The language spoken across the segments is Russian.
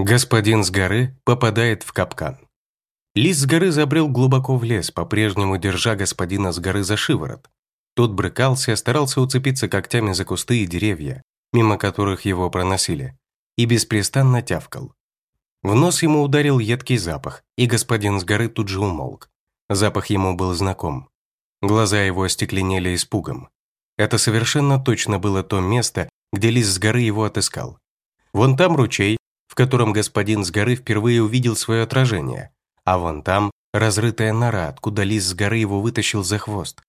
Господин с горы попадает в капкан. Лис с горы забрел глубоко в лес, по-прежнему держа господина с горы за шиворот. Тот брыкался, старался уцепиться когтями за кусты и деревья, мимо которых его проносили, и беспрестанно тявкал. В нос ему ударил едкий запах, и господин с горы тут же умолк. Запах ему был знаком. Глаза его остекленели испугом. Это совершенно точно было то место, где лис с горы его отыскал. Вон там ручей, котором господин с горы впервые увидел свое отражение, а вон там разрытая нора, откуда лис с горы его вытащил за хвост.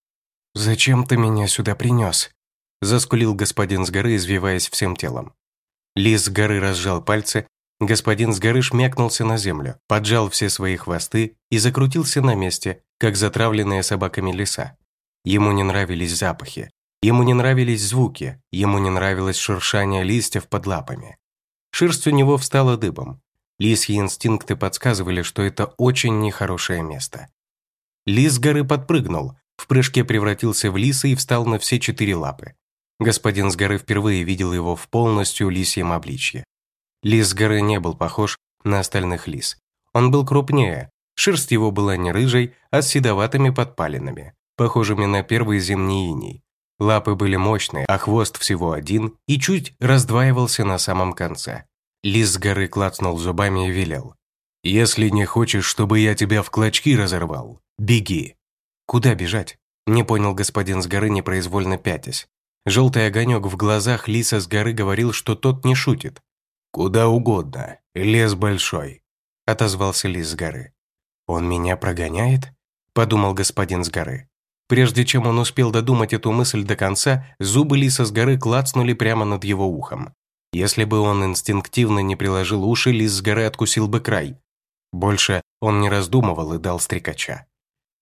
«Зачем ты меня сюда принес?» заскулил господин с горы, извиваясь всем телом. Лис с горы разжал пальцы, господин с горы шмякнулся на землю, поджал все свои хвосты и закрутился на месте, как затравленные собаками лиса. Ему не нравились запахи, ему не нравились звуки, ему не нравилось шуршание листьев под лапами. Шерсть у него встала дыбом. Лисьи инстинкты подсказывали, что это очень нехорошее место. Лис с горы подпрыгнул, в прыжке превратился в лиса и встал на все четыре лапы. Господин с горы впервые видел его в полностью лисьем обличье. Лис с горы не был похож на остальных лис. Он был крупнее, шерсть его была не рыжей, а с седоватыми подпалинами, похожими на первый зимний иней. Лапы были мощные, а хвост всего один и чуть раздваивался на самом конце. Лис с горы клацнул зубами и велел. «Если не хочешь, чтобы я тебя в клочки разорвал, беги!» «Куда бежать?» Не понял господин с горы, непроизвольно пятясь. Желтый огонек в глазах лиса с горы говорил, что тот не шутит. «Куда угодно, лес большой», — отозвался лис с горы. «Он меня прогоняет?» — подумал господин с горы. Прежде чем он успел додумать эту мысль до конца, зубы лиса с горы клацнули прямо над его ухом. Если бы он инстинктивно не приложил уши, лис с горы откусил бы край. Больше он не раздумывал и дал стрекача.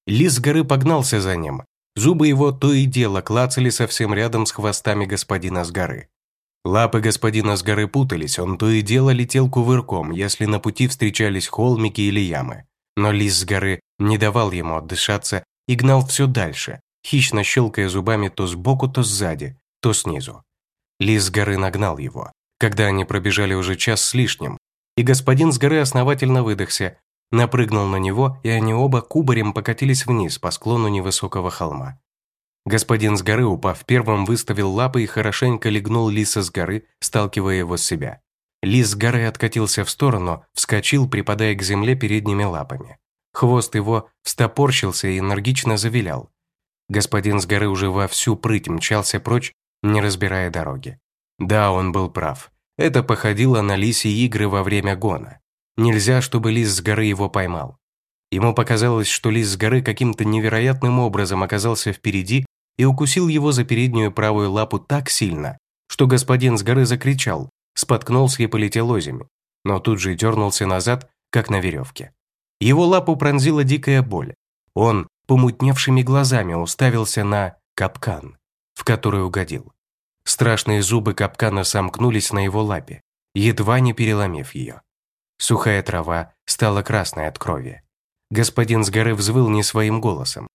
Лис с горы погнался за ним. Зубы его то и дело клацали совсем рядом с хвостами господина с горы. Лапы господина с горы путались, он то и дело летел кувырком, если на пути встречались холмики или ямы. Но лис с горы не давал ему отдышаться и гнал все дальше, хищно щелкая зубами то сбоку, то сзади, то снизу. Лис с горы нагнал его, когда они пробежали уже час с лишним, и господин с горы основательно выдохся, напрыгнул на него, и они оба кубарем покатились вниз по склону невысокого холма. Господин с горы, упав первым, выставил лапы и хорошенько легнул лиса с горы, сталкивая его с себя. Лис с горы откатился в сторону, вскочил, припадая к земле передними лапами. Хвост его встопорщился и энергично завилял. Господин с горы уже во всю прыть мчался прочь, не разбирая дороги. Да, он был прав. Это походило на лисьи игры во время гона. Нельзя, чтобы лис с горы его поймал. Ему показалось, что лис с горы каким-то невероятным образом оказался впереди и укусил его за переднюю правую лапу так сильно, что господин с горы закричал, споткнулся и полетел озими, но тут же дернулся назад, как на веревке. Его лапу пронзила дикая боль. Он помутневшими глазами уставился на капкан, в который угодил. Страшные зубы капкана сомкнулись на его лапе, едва не переломив ее. Сухая трава стала красной от крови. Господин с горы взвыл не своим голосом.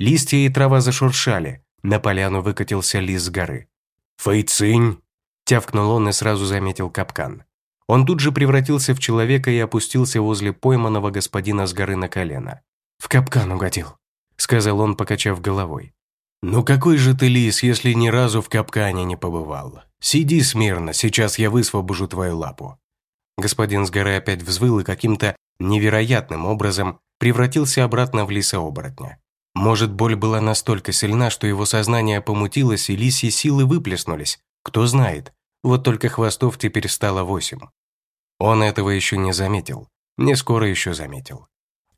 Листья и трава зашуршали, на поляну выкатился лис с горы. «Фэйцинь!» – тявкнул он и сразу заметил капкан. Он тут же превратился в человека и опустился возле пойманного господина с горы на колено. «В капкан угодил», — сказал он, покачав головой. «Ну какой же ты лис, если ни разу в капкане не побывал? Сиди смирно, сейчас я высвобожу твою лапу». Господин с горы опять взвыл и каким-то невероятным образом превратился обратно в лиса-оборотня. Может, боль была настолько сильна, что его сознание помутилось и лисьи силы выплеснулись, кто знает. Вот только хвостов теперь стало восемь. Он этого еще не заметил. Не скоро еще заметил.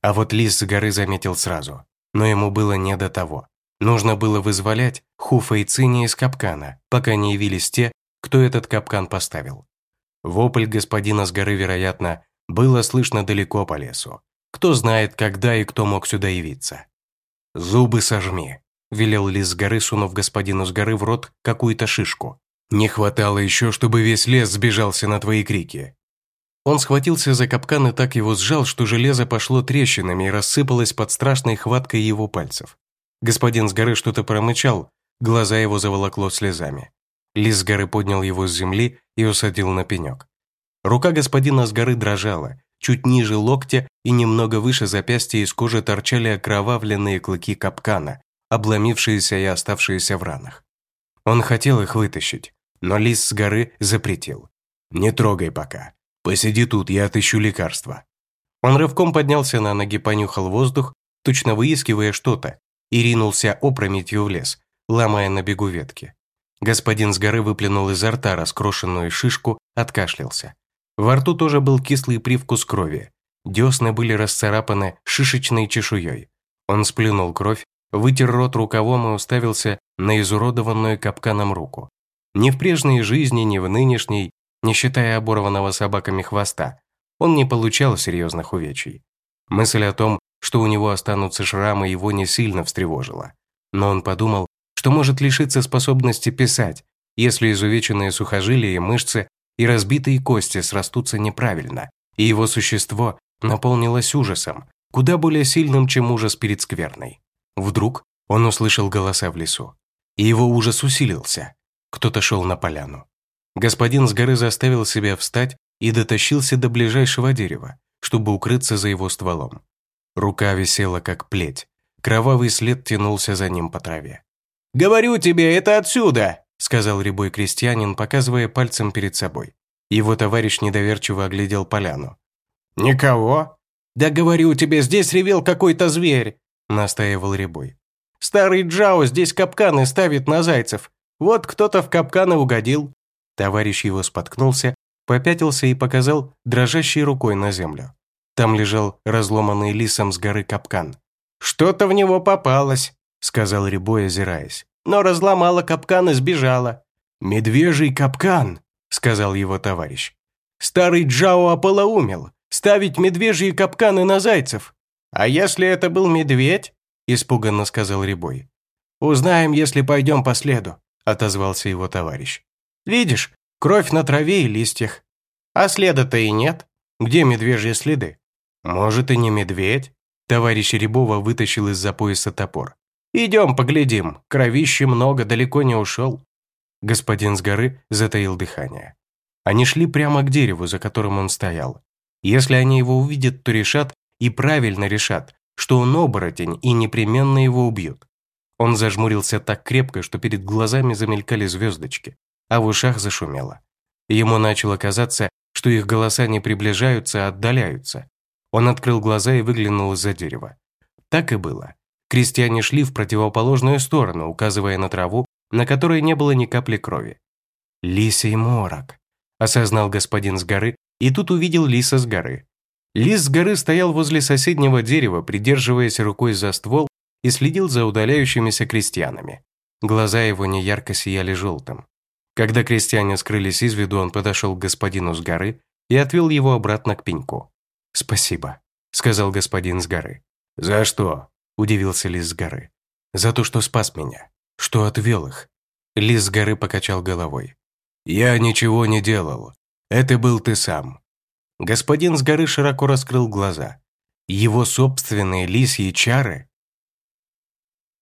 А вот лис с горы заметил сразу. Но ему было не до того. Нужно было вызволять Хуфа и Цини из капкана, пока не явились те, кто этот капкан поставил. Вопль господина с горы, вероятно, было слышно далеко по лесу. Кто знает, когда и кто мог сюда явиться. «Зубы сожми», – велел лис с горы, сунув господину с горы в рот какую-то шишку. «Не хватало еще, чтобы весь лес сбежался на твои крики. Он схватился за капкан и так его сжал, что железо пошло трещинами и рассыпалось под страшной хваткой его пальцев. Господин с горы что-то промычал, глаза его заволокло слезами. Лис с горы поднял его с земли и усадил на пенек. Рука господина с горы дрожала, чуть ниже локтя и немного выше запястья из кожи торчали окровавленные клыки капкана, обломившиеся и оставшиеся в ранах. Он хотел их вытащить, но лис с горы запретил. «Не трогай пока. Посиди тут, я отыщу лекарства». Он рывком поднялся на ноги, понюхал воздух, точно выискивая что-то, и ринулся опрометью в лес, ломая на бегу ветки. Господин с горы выплюнул изо рта раскрошенную шишку, откашлялся. Во рту тоже был кислый привкус крови. Десны были расцарапаны шишечной чешуей. Он сплюнул кровь, вытер рот рукавом и уставился на изуродованную капканом руку. Ни в прежней жизни, ни в нынешней, не считая оборванного собаками хвоста, он не получал серьезных увечий. Мысль о том, что у него останутся шрамы, его не сильно встревожила. Но он подумал, что может лишиться способности писать, если изувеченные сухожилия и мышцы и разбитые кости срастутся неправильно, и его существо наполнилось ужасом, куда более сильным, чем ужас перед скверной. Вдруг он услышал голоса в лесу, и его ужас усилился. Кто-то шел на поляну. Господин с горы заставил себя встать и дотащился до ближайшего дерева, чтобы укрыться за его стволом. Рука висела как плеть, кровавый след тянулся за ним по траве. «Говорю тебе, это отсюда!» сказал рябой крестьянин, показывая пальцем перед собой. Его товарищ недоверчиво оглядел поляну. «Никого?» «Да говорю тебе, здесь ревел какой-то зверь!» настаивал рябой. «Старый Джао здесь капканы ставит на зайцев. Вот кто-то в капканы угодил». Товарищ его споткнулся, попятился и показал дрожащей рукой на землю. Там лежал разломанный лисом с горы капкан. «Что-то в него попалось», — сказал Рябой, озираясь но разломала капкан и сбежала». «Медвежий капкан», — сказал его товарищ. «Старый Джао ополоумел. Ставить медвежьи капканы на зайцев». «А если это был медведь?» – испуганно сказал Рябой. «Узнаем, если пойдем по следу», – отозвался его товарищ. «Видишь, кровь на траве и листьях. А следа-то и нет. Где медвежьи следы?» «Может, и не медведь?» Товарищ Рябова вытащил из-за пояса топор. «Идем поглядим, кровищи много, далеко не ушел». Господин с горы затаил дыхание. Они шли прямо к дереву, за которым он стоял. Если они его увидят, то решат, и правильно решат, что он оборотень и непременно его убьют. Он зажмурился так крепко, что перед глазами замелькали звездочки, а в ушах зашумело. Ему начало казаться, что их голоса не приближаются, а отдаляются. Он открыл глаза и выглянул из-за дерева. Так и было. Крестьяне шли в противоположную сторону, указывая на траву, на которой не было ни капли крови. «Лисий морок», – осознал господин с горы, и тут увидел лиса с горы. Лис с горы стоял возле соседнего дерева, придерживаясь рукой за ствол и следил за удаляющимися крестьянами. Глаза его неярко сияли желтым. Когда крестьяне скрылись из виду, он подошел к господину с горы и отвел его обратно к пеньку. «Спасибо», – сказал господин с горы. «За что?» – удивился Лис с горы. «За то, что спас меня, что отвел их». Лис с горы покачал головой. «Я ничего не делал. Это был ты сам». Господин с горы широко раскрыл глаза. Его собственные лисьи чары